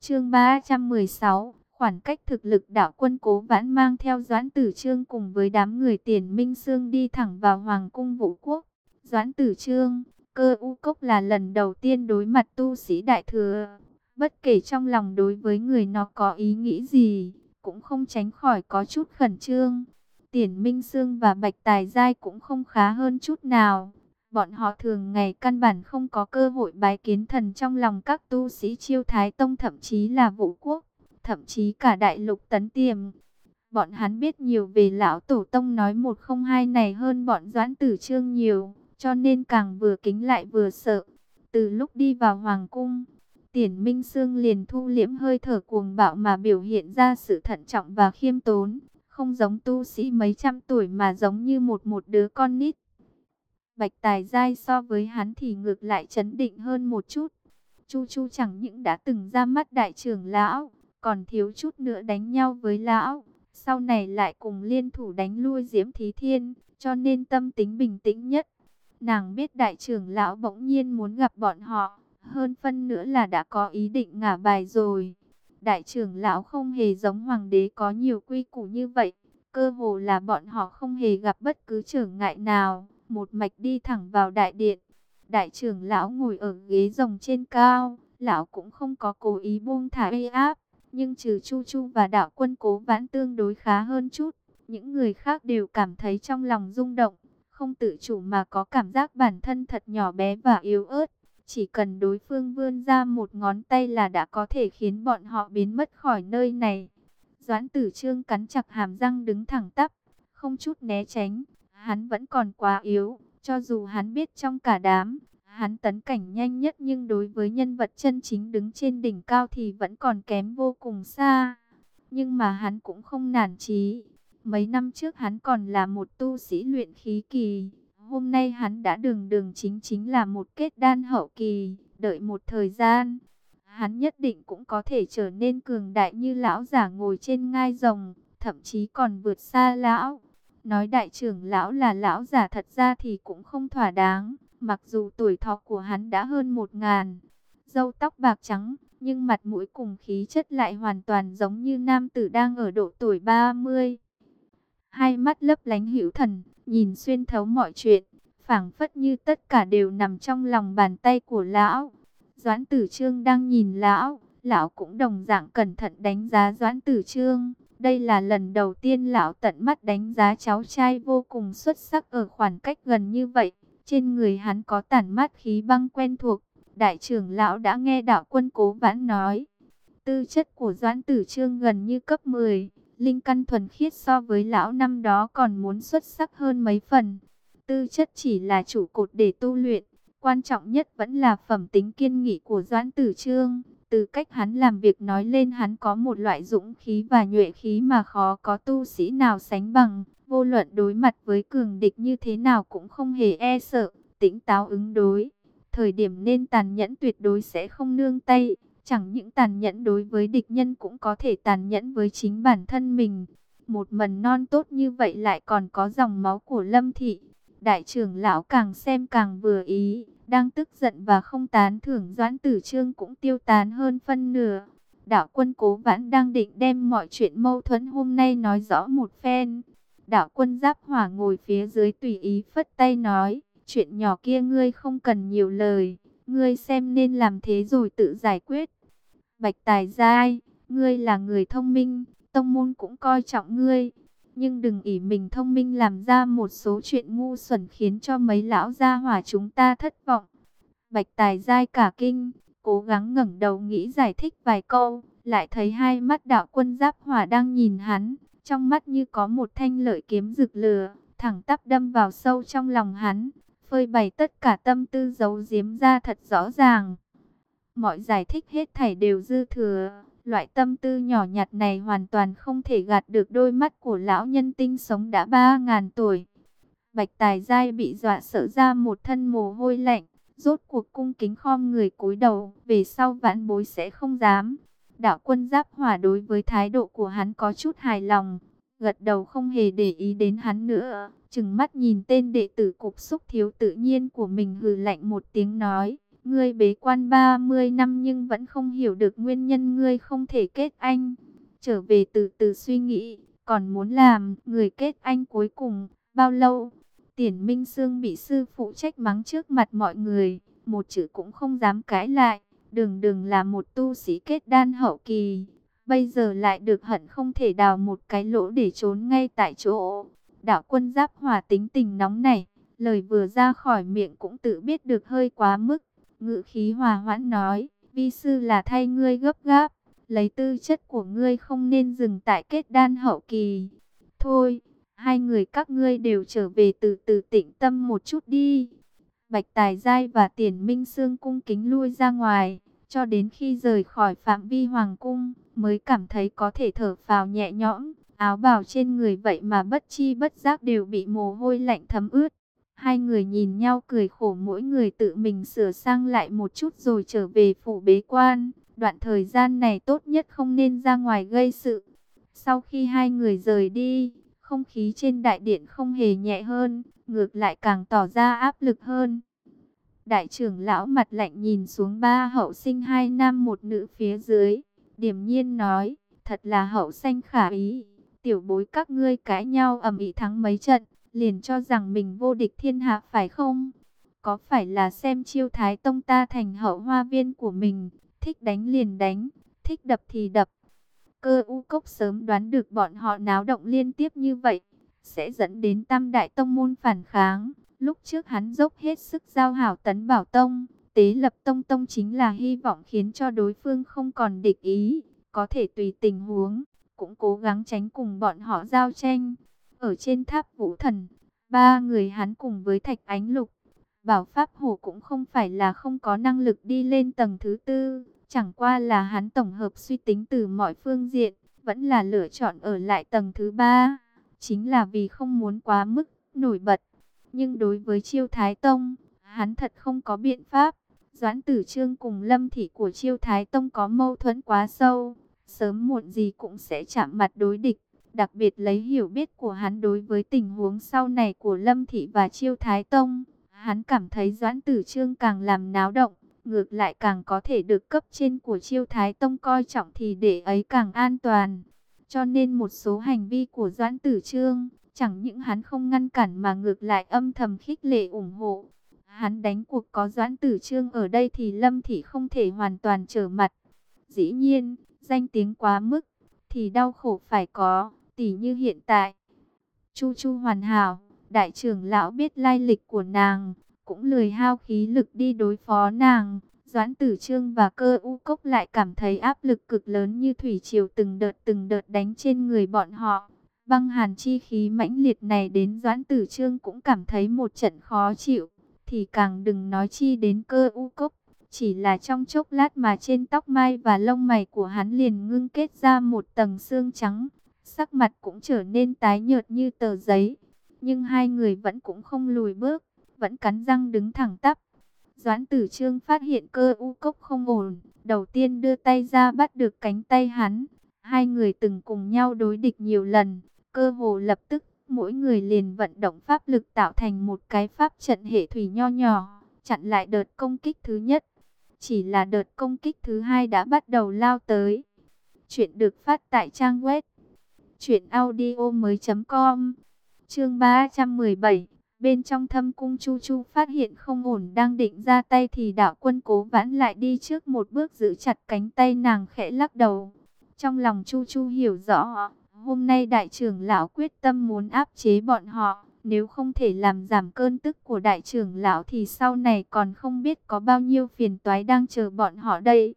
Chương 316, khoảng cách thực lực đạo quân Cố Vãn mang theo Doãn Tử Trương cùng với đám người Tiền Minh Sương đi thẳng vào hoàng cung Vũ Quốc. Doãn Tử Trương Cơ u cốc là lần đầu tiên đối mặt tu sĩ đại thừa. Bất kể trong lòng đối với người nó có ý nghĩ gì, cũng không tránh khỏi có chút khẩn trương. Tiền Minh Sương và Bạch Tài Giai cũng không khá hơn chút nào. Bọn họ thường ngày căn bản không có cơ hội bái kiến thần trong lòng các tu sĩ chiêu thái tông thậm chí là vũ quốc, thậm chí cả đại lục tấn tiềm. Bọn hắn biết nhiều về lão tổ tông nói một không hai này hơn bọn doãn tử trương nhiều cho nên càng vừa kính lại vừa sợ. Từ lúc đi vào hoàng cung, Tiền Minh Sương liền thu liễm hơi thở cuồng bạo mà biểu hiện ra sự thận trọng và khiêm tốn, không giống tu sĩ mấy trăm tuổi mà giống như một một đứa con nít. Bạch Tài Giai so với hắn thì ngược lại chấn định hơn một chút. Chu Chu chẳng những đã từng ra mắt đại trưởng lão, còn thiếu chút nữa đánh nhau với lão. Sau này lại cùng liên thủ đánh lui Diễm Thí Thiên, cho nên tâm tính bình tĩnh nhất. Nàng biết đại trưởng lão bỗng nhiên muốn gặp bọn họ, hơn phân nữa là đã có ý định ngả bài rồi. Đại trưởng lão không hề giống hoàng đế có nhiều quy củ như vậy, cơ hồ là bọn họ không hề gặp bất cứ trở ngại nào, một mạch đi thẳng vào đại điện. Đại trưởng lão ngồi ở ghế rồng trên cao, lão cũng không có cố ý buông thả uy áp, nhưng trừ Chu Chu và đạo quân cố vãn tương đối khá hơn chút, những người khác đều cảm thấy trong lòng rung động không tự chủ mà có cảm giác bản thân thật nhỏ bé và yếu ớt. Chỉ cần đối phương vươn ra một ngón tay là đã có thể khiến bọn họ biến mất khỏi nơi này. Doãn tử trương cắn chặt hàm răng đứng thẳng tắp, không chút né tránh. Hắn vẫn còn quá yếu, cho dù hắn biết trong cả đám, hắn tấn cảnh nhanh nhất nhưng đối với nhân vật chân chính đứng trên đỉnh cao thì vẫn còn kém vô cùng xa. Nhưng mà hắn cũng không nản chí, Mấy năm trước hắn còn là một tu sĩ luyện khí kỳ. Hôm nay hắn đã đường đường chính chính là một kết đan hậu kỳ. Đợi một thời gian, hắn nhất định cũng có thể trở nên cường đại như lão giả ngồi trên ngai rồng. Thậm chí còn vượt xa lão. Nói đại trưởng lão là lão giả thật ra thì cũng không thỏa đáng. Mặc dù tuổi thọ của hắn đã hơn một ngàn, râu tóc bạc trắng, nhưng mặt mũi cùng khí chất lại hoàn toàn giống như nam tử đang ở độ tuổi 30. Hai mắt lấp lánh hữu thần, nhìn xuyên thấu mọi chuyện, phảng phất như tất cả đều nằm trong lòng bàn tay của lão. Doãn Tử Trương đang nhìn lão, lão cũng đồng dạng cẩn thận đánh giá Doãn Tử Trương. Đây là lần đầu tiên lão tận mắt đánh giá cháu trai vô cùng xuất sắc ở khoảng cách gần như vậy. Trên người hắn có tản mát khí băng quen thuộc. Đại trưởng lão đã nghe đạo quân cố vãn nói. Tư chất của Doãn Tử Trương gần như cấp 10. Linh căn thuần khiết so với lão năm đó còn muốn xuất sắc hơn mấy phần. Tư chất chỉ là trụ cột để tu luyện. Quan trọng nhất vẫn là phẩm tính kiên nghị của Doãn Tử Trương. Từ cách hắn làm việc nói lên hắn có một loại dũng khí và nhuệ khí mà khó có tu sĩ nào sánh bằng. Vô luận đối mặt với cường địch như thế nào cũng không hề e sợ, tỉnh táo ứng đối. Thời điểm nên tàn nhẫn tuyệt đối sẽ không nương tay. Chẳng những tàn nhẫn đối với địch nhân cũng có thể tàn nhẫn với chính bản thân mình. Một mần non tốt như vậy lại còn có dòng máu của Lâm Thị. Đại trưởng lão càng xem càng vừa ý, đang tức giận và không tán thưởng Doãn Tử Trương cũng tiêu tán hơn phân nửa. Đạo quân cố vãn đang định đem mọi chuyện mâu thuẫn hôm nay nói rõ một phen. Đạo quân giáp hỏa ngồi phía dưới tùy ý phất tay nói, chuyện nhỏ kia ngươi không cần nhiều lời, ngươi xem nên làm thế rồi tự giải quyết. Bạch Tài Giai, ngươi là người thông minh, tông môn cũng coi trọng ngươi. Nhưng đừng ỷ mình thông minh làm ra một số chuyện ngu xuẩn khiến cho mấy lão gia hỏa chúng ta thất vọng. Bạch Tài Giai cả kinh, cố gắng ngẩng đầu nghĩ giải thích vài câu, lại thấy hai mắt đạo quân giáp hỏa đang nhìn hắn, trong mắt như có một thanh lợi kiếm rực lửa, thẳng tắp đâm vào sâu trong lòng hắn, phơi bày tất cả tâm tư giấu giếm ra thật rõ ràng. Mọi giải thích hết thảy đều dư thừa, loại tâm tư nhỏ nhặt này hoàn toàn không thể gạt được đôi mắt của lão nhân tinh sống đã ba ngàn tuổi. Bạch Tài Giai bị dọa sợ ra một thân mồ hôi lạnh, rốt cuộc cung kính khom người cúi đầu, về sau vãn bối sẽ không dám. Đạo quân giáp hỏa đối với thái độ của hắn có chút hài lòng, gật đầu không hề để ý đến hắn nữa, chừng mắt nhìn tên đệ tử cục xúc thiếu tự nhiên của mình hừ lạnh một tiếng nói, ngươi bế quan 30 năm nhưng vẫn không hiểu được nguyên nhân ngươi không thể kết anh. Trở về từ từ suy nghĩ, còn muốn làm người kết anh cuối cùng, bao lâu? Tiền Minh Sương bị sư phụ trách mắng trước mặt mọi người, một chữ cũng không dám cãi lại. Đừng đừng là một tu sĩ kết đan hậu kỳ, bây giờ lại được hận không thể đào một cái lỗ để trốn ngay tại chỗ. Đạo quân giáp hòa tính tình nóng này, lời vừa ra khỏi miệng cũng tự biết được hơi quá mức. Ngự khí hòa hoãn nói, vi sư là thay ngươi gấp gáp, lấy tư chất của ngươi không nên dừng tại kết đan hậu kỳ. Thôi, hai người các ngươi đều trở về từ từ tĩnh tâm một chút đi. Bạch Tài Giai và Tiền Minh Sương cung kính lui ra ngoài, cho đến khi rời khỏi phạm vi hoàng cung, mới cảm thấy có thể thở phào nhẹ nhõm, áo bào trên người vậy mà bất chi bất giác đều bị mồ hôi lạnh thấm ướt. Hai người nhìn nhau cười khổ mỗi người tự mình sửa sang lại một chút rồi trở về phủ bế quan. Đoạn thời gian này tốt nhất không nên ra ngoài gây sự. Sau khi hai người rời đi, không khí trên đại điện không hề nhẹ hơn, ngược lại càng tỏ ra áp lực hơn. Đại trưởng lão mặt lạnh nhìn xuống ba hậu sinh hai nam một nữ phía dưới, điềm nhiên nói, thật là hậu sanh khả ý, tiểu bối các ngươi cãi nhau ầm ĩ thắng mấy trận, liền cho rằng mình vô địch thiên hạ phải không? Có phải là xem chiêu thái tông ta thành hậu hoa viên của mình, thích đánh liền đánh, thích đập thì đập. Cơ u cốc sớm đoán được bọn họ náo động liên tiếp như vậy, sẽ dẫn đến tam đại tông môn phản kháng. Lúc trước hắn dốc hết sức giao hảo tấn bảo tông, tế lập tông tông chính là hy vọng khiến cho đối phương không còn địch ý, có thể tùy tình huống, cũng cố gắng tránh cùng bọn họ giao tranh. Ở trên tháp vũ thần, ba người hắn cùng với thạch ánh lục, bảo pháp hồ cũng không phải là không có năng lực đi lên tầng thứ tư, chẳng qua là hắn tổng hợp suy tính từ mọi phương diện, vẫn là lựa chọn ở lại tầng thứ ba, chính là vì không muốn quá mức nổi bật. Nhưng đối với chiêu Thái Tông, hắn thật không có biện pháp. Doãn tử trương cùng lâm thị của chiêu Thái Tông có mâu thuẫn quá sâu. Sớm muộn gì cũng sẽ chạm mặt đối địch. Đặc biệt lấy hiểu biết của hắn đối với tình huống sau này của lâm thị và chiêu Thái Tông. Hắn cảm thấy Doãn Tử Trương càng làm náo động, ngược lại càng có thể được cấp trên của chiêu thái tông coi trọng thì để ấy càng an toàn. Cho nên một số hành vi của Doãn Tử Trương, chẳng những hắn không ngăn cản mà ngược lại âm thầm khích lệ ủng hộ. Hắn đánh cuộc có Doãn Tử Trương ở đây thì Lâm Thị không thể hoàn toàn trở mặt. Dĩ nhiên, danh tiếng quá mức, thì đau khổ phải có, tỉ như hiện tại. Chu Chu hoàn hảo, đại trưởng lão biết lai lịch của nàng, cũng lười hao khí lực đi đối phó nàng. Doãn Tử Trương và cơ u cốc lại cảm thấy áp lực cực lớn như thủy triều từng đợt từng đợt đánh trên người bọn họ. Băng hàn chi khí mãnh liệt này đến Doãn Tử Trương cũng cảm thấy một trận khó chịu, thì càng đừng nói chi đến cơ u cốc. Chỉ là trong chốc lát mà trên tóc mai và lông mày của hắn liền ngưng kết ra một tầng xương trắng, sắc mặt cũng trở nên tái nhợt như tờ giấy. Nhưng hai người vẫn cũng không lùi bước, vẫn cắn răng đứng thẳng tắp. Doãn tử trương phát hiện cơ u cốc không ổn, đầu tiên đưa tay ra bắt được cánh tay hắn. Hai người từng cùng nhau đối địch nhiều lần, cơ hồ lập tức mỗi người liền vận động pháp lực tạo thành một cái pháp trận hệ thủy nho nhỏ, chặn lại đợt công kích thứ nhất. Chỉ là đợt công kích thứ hai đã bắt đầu lao tới. Chuyện được phát tại trang web truyệnaudiomoi.com. Chương 317. Bên trong thâm cung Chu Chu phát hiện không ổn đang định ra tay thì đạo quân cố vãn lại đi trước một bước giữ chặt cánh tay nàng khẽ lắc đầu. Trong lòng Chu Chu hiểu rõ, hôm nay đại trưởng lão quyết tâm muốn áp chế bọn họ. Nếu không thể làm giảm cơn tức của đại trưởng lão thì sau này còn không biết có bao nhiêu phiền toái đang chờ bọn họ đây.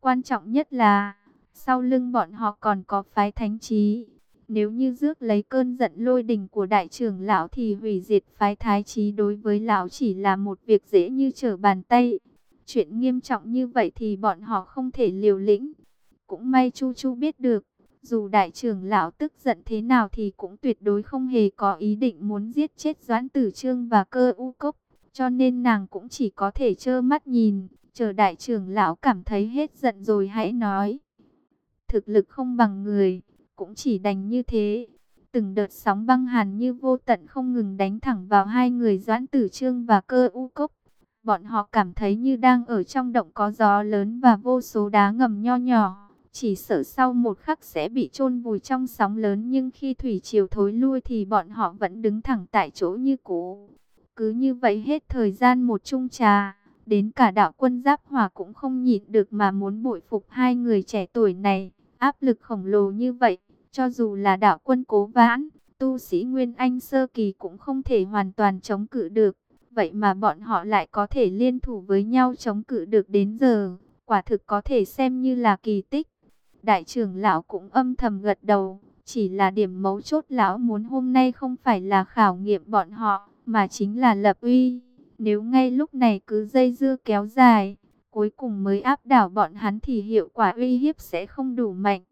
Quan trọng nhất là, sau lưng bọn họ còn có phái thánh trí. Nếu như rước lấy cơn giận lôi đình của đại trưởng lão thì hủy diệt phái thái trí đối với lão chỉ là một việc dễ như trở bàn tay. Chuyện nghiêm trọng như vậy thì bọn họ không thể liều lĩnh. Cũng may Chu Chu biết được, dù đại trưởng lão tức giận thế nào thì cũng tuyệt đối không hề có ý định muốn giết chết Doãn Tử Trương và cơ u cốc. Cho nên nàng cũng chỉ có thể trơ mắt nhìn, chờ đại trưởng lão cảm thấy hết giận rồi hãy nói. Thực lực không bằng người, cũng chỉ đành như thế. Từng đợt sóng băng hàn như vô tận không ngừng đánh thẳng vào hai người Doãn Tử Trương và cơ u cốc. Bọn họ cảm thấy như đang ở trong động có gió lớn và vô số đá ngầm nho nhỏ chỉ sợ sau một khắc sẽ bị chôn vùi trong sóng lớn nhưng khi thủy triều thối lui thì bọn họ vẫn đứng thẳng tại chỗ như cũ. Cứ như vậy hết thời gian một chung trà, đến cả đạo quân giáp hỏa cũng không nhịn được mà muốn bội phục hai người trẻ tuổi này, áp lực khổng lồ như vậy, cho dù là đạo quân cố vãn, tu sĩ Nguyên Anh Sơ Kỳ cũng không thể hoàn toàn chống cự được. Vậy mà bọn họ lại có thể liên thủ với nhau chống cự được đến giờ, quả thực có thể xem như là kỳ tích. Đại trưởng lão cũng âm thầm gật đầu, chỉ là điểm mấu chốt lão muốn hôm nay không phải là khảo nghiệm bọn họ, mà chính là lập uy. Nếu ngay lúc này cứ dây dưa kéo dài, cuối cùng mới áp đảo bọn hắn thì hiệu quả uy hiếp sẽ không đủ mạnh.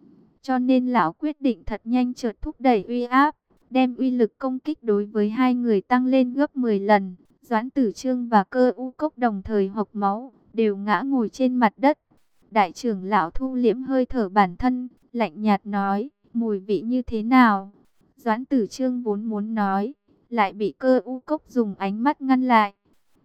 Cho nên lão quyết định thật nhanh chợt thúc đẩy uy áp, đem uy lực công kích đối với hai người tăng lên gấp 10 lần. Doãn Tử Trương và Cơ U Cốc đồng thời hộc máu, đều ngã ngồi trên mặt đất. Đại trưởng lão thu liễm hơi thở bản thân, lạnh nhạt nói, mùi vị như thế nào? Doãn tử trương vốn muốn nói, lại bị cơ u cốc dùng ánh mắt ngăn lại.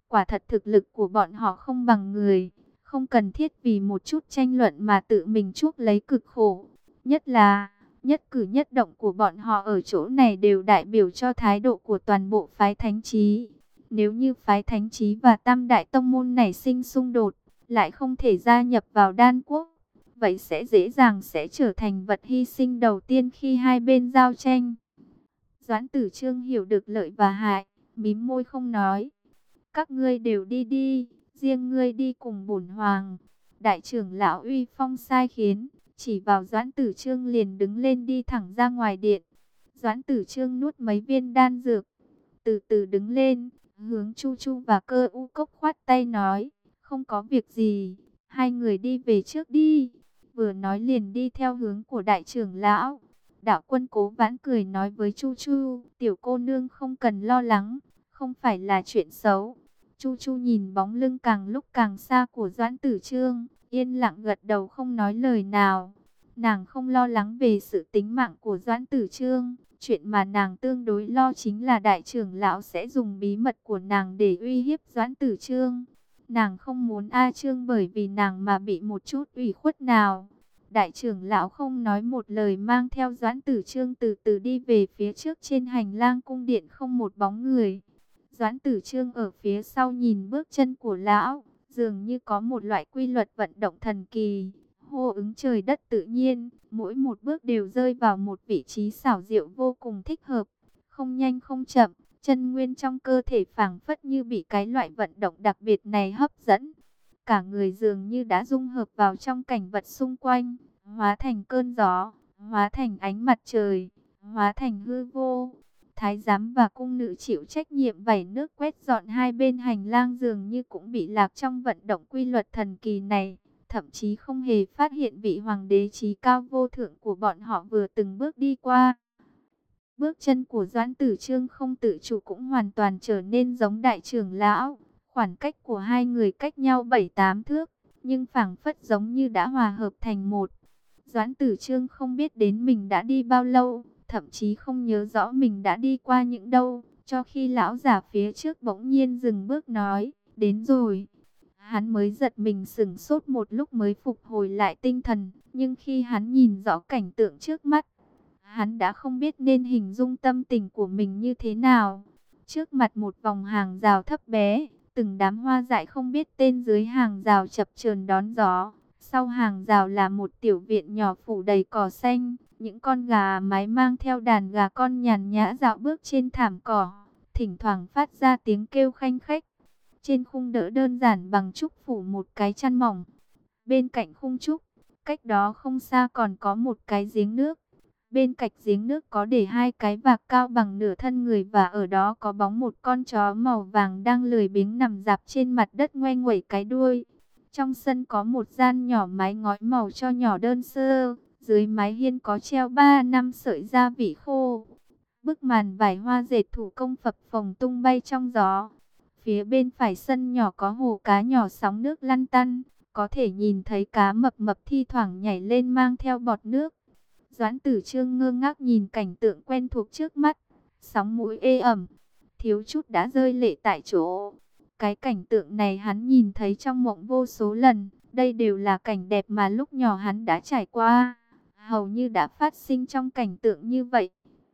Quả thật thực lực của bọn họ không bằng người, không cần thiết vì một chút tranh luận mà tự mình chuốc lấy cực khổ. Nhất là, nhất cử nhất động của bọn họ ở chỗ này đều đại biểu cho thái độ của toàn bộ phái thánh trí. Nếu như phái thánh trí và tam đại tông môn này sinh xung đột, lại không thể gia nhập vào đan quốc. Vậy sẽ dễ dàng sẽ trở thành vật hy sinh đầu tiên khi hai bên giao tranh. Doãn tử trương hiểu được lợi và hại, mím môi không nói. Các ngươi đều đi đi, riêng ngươi đi cùng bổn hoàng. Đại trưởng lão uy phong sai khiến, chỉ vào doãn tử trương liền đứng lên đi thẳng ra ngoài điện. Doãn tử trương nuốt mấy viên đan dược, từ từ đứng lên, hướng chu chu và cơ u cốc khoát tay nói không có việc gì, hai người đi về trước đi. Vừa nói liền đi theo hướng của đại trưởng lão. Đạo quân cố vãn cười nói với Chu Chu, tiểu cô nương không cần lo lắng, không phải là chuyện xấu. Chu Chu nhìn bóng lưng càng lúc càng xa của Doãn Tử Trương, yên lặng gật đầu không nói lời nào. Nàng không lo lắng về sự tính mạng của Doãn Tử Trương, Chuyện mà nàng tương đối lo chính là đại trưởng lão sẽ dùng bí mật của nàng để uy hiếp Doãn Tử Trương. Nàng không muốn A Trương bởi vì nàng mà bị một chút ủy khuất nào. Đại trưởng lão không nói một lời mang theo Doãn Tử Trương từ từ đi về phía trước trên hành lang cung điện không một bóng người. Doãn Tử Trương ở phía sau nhìn bước chân của lão, dường như có một loại quy luật vận động thần kỳ, hô ứng trời đất tự nhiên, mỗi một bước đều rơi vào một vị trí xảo diệu vô cùng thích hợp, không nhanh không chậm, chân nguyên trong cơ thể phảng phất như bị cái loại vận động đặc biệt này hấp dẫn. Cả người dường như đã dung hợp vào trong cảnh vật xung quanh, hóa thành cơn gió, hóa thành ánh mặt trời, hóa thành hư vô. Thái giám và cung nữ chịu trách nhiệm vẩy nước quét dọn hai bên hành lang dường như cũng bị lạc trong vận động quy luật thần kỳ này. Thậm chí không hề phát hiện vị hoàng đế trí cao vô thượng của bọn họ vừa từng bước đi qua. Bước chân của Doãn Tử Trương không tự chủ cũng hoàn toàn trở nên giống đại trưởng lão. Khoảng cách của hai người cách nhau 7-8 thước, nhưng phảng phất giống như đã hòa hợp thành một. Doãn Tử Trương không biết đến mình đã đi bao lâu, thậm chí không nhớ rõ mình đã đi qua những đâu, cho khi lão giả phía trước bỗng nhiên dừng bước nói, đến rồi. Hắn mới giật mình sửng sốt một lúc mới phục hồi lại tinh thần, nhưng khi hắn nhìn rõ cảnh tượng trước mắt, hắn đã không biết nên hình dung tâm tình của mình như thế nào. Trước mặt một vòng hàng rào thấp bé, từng đám hoa dại không biết tên dưới hàng rào chập chờn đón gió. Sau hàng rào là một tiểu viện nhỏ phủ đầy cỏ xanh, những con gà mái mang theo đàn gà con nhàn nhã dạo bước trên thảm cỏ, thỉnh thoảng phát ra tiếng kêu khanh khách. Trên khung đỡ đơn giản bằng trúc phủ một cái chăn mỏng. Bên cạnh khung trúc, cách đó không xa còn có một cái giếng nước. Bên cạnh giếng nước có để hai cái vạc cao bằng nửa thân người và ở đó có bóng một con chó màu vàng đang lười biếng nằm dạp trên mặt đất ngoe nguẩy cái đuôi. Trong sân có một gian nhỏ mái ngói màu cho nhỏ đơn sơ, dưới mái hiên có treo ba năm sợi gia vị khô. Bức màn vải hoa dệt thủ công phập phồng tung bay trong gió. Phía bên phải sân nhỏ có hồ cá nhỏ sóng nước lăn tăn, có thể nhìn thấy cá mập mập thi thoảng nhảy lên mang theo bọt nước. Doãn tử trương ngơ ngác nhìn cảnh tượng quen thuộc trước mắt, sóng mũi ê ẩm, thiếu chút đã rơi lệ tại chỗ. Cái cảnh tượng này hắn nhìn thấy trong mộng vô số lần, đây đều là cảnh đẹp mà lúc nhỏ hắn đã trải qua, hầu như đã phát sinh trong cảnh tượng như vậy.